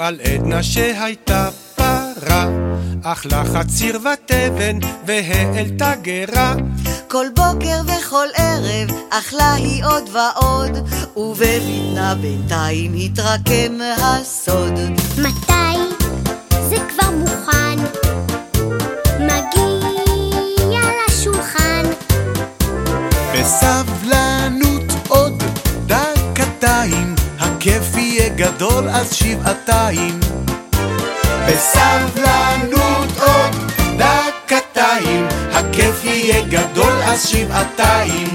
על עדנה שהייתה פרה, אכלה חציר ותבן והעלתה גרה. כל בוקר וכל ערב אכלה היא עוד ועוד, ובבטנה בינתיים התרקם הסוד. מתי זה כבר מוכן? מגיע לשולחן. בסבלנות יהיה גדול אז שבעתיים. בסבלנות עוד דקתיים, הכיף יהיה גדול אז שבעתיים.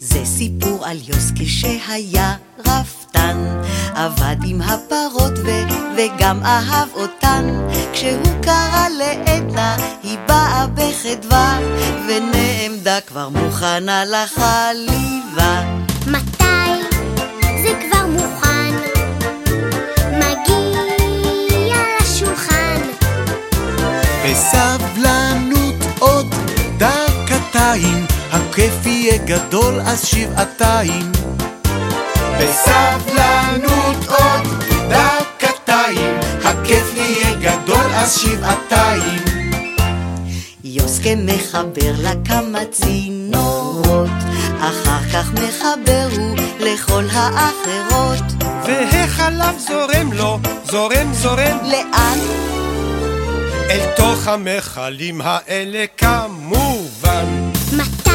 זה סיפור על יוסקי שהיה רפתן, עבד עם הפרות ו- וגם אהב אותן. כשהוא קרא לעדנה, היא באה בחדווה, ונעמדה כבר מוכנה לחליבה. בסבלנות עוד דקתיים, הכיף יהיה גדול אז שבעתיים. בסבלנות עוד דקתיים, הכיף יהיה גדול אז שבעתיים. יוסקה מחבר לה כמה צינורות, אחר כך מחבר הוא לכל האחרות. והחלב זורם לו, זורם זורם, לאן? אל תוך המכלים האלה כמובן. מתי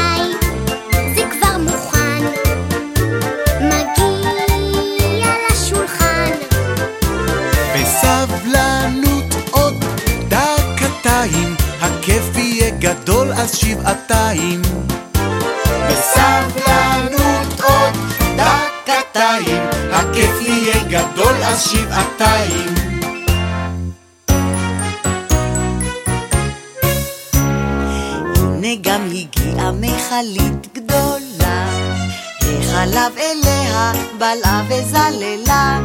זה כבר מוכן? מגיע לשולחן. בסבלנות עוד דקתיים, הכיף יהיה גדול אז שבעתיים. בסבלנות עוד דקתיים, הכיף יהיה גדול אז שבעתיים. גם הגיעה מכלית גדולה, החלב אליה בלעה וזללה,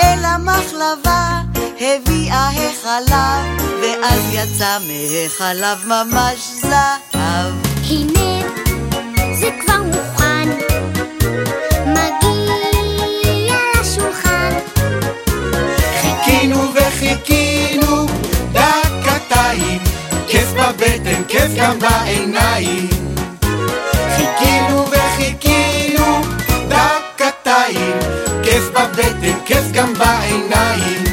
אל המחלבה הביאה החלב, ואז יצא מהחלב ממש זהב. הנה בבטן, כיף גם בעיניים. חיכינו וחיכינו דקתיים, כיף בבטן, כיף גם בעיניים.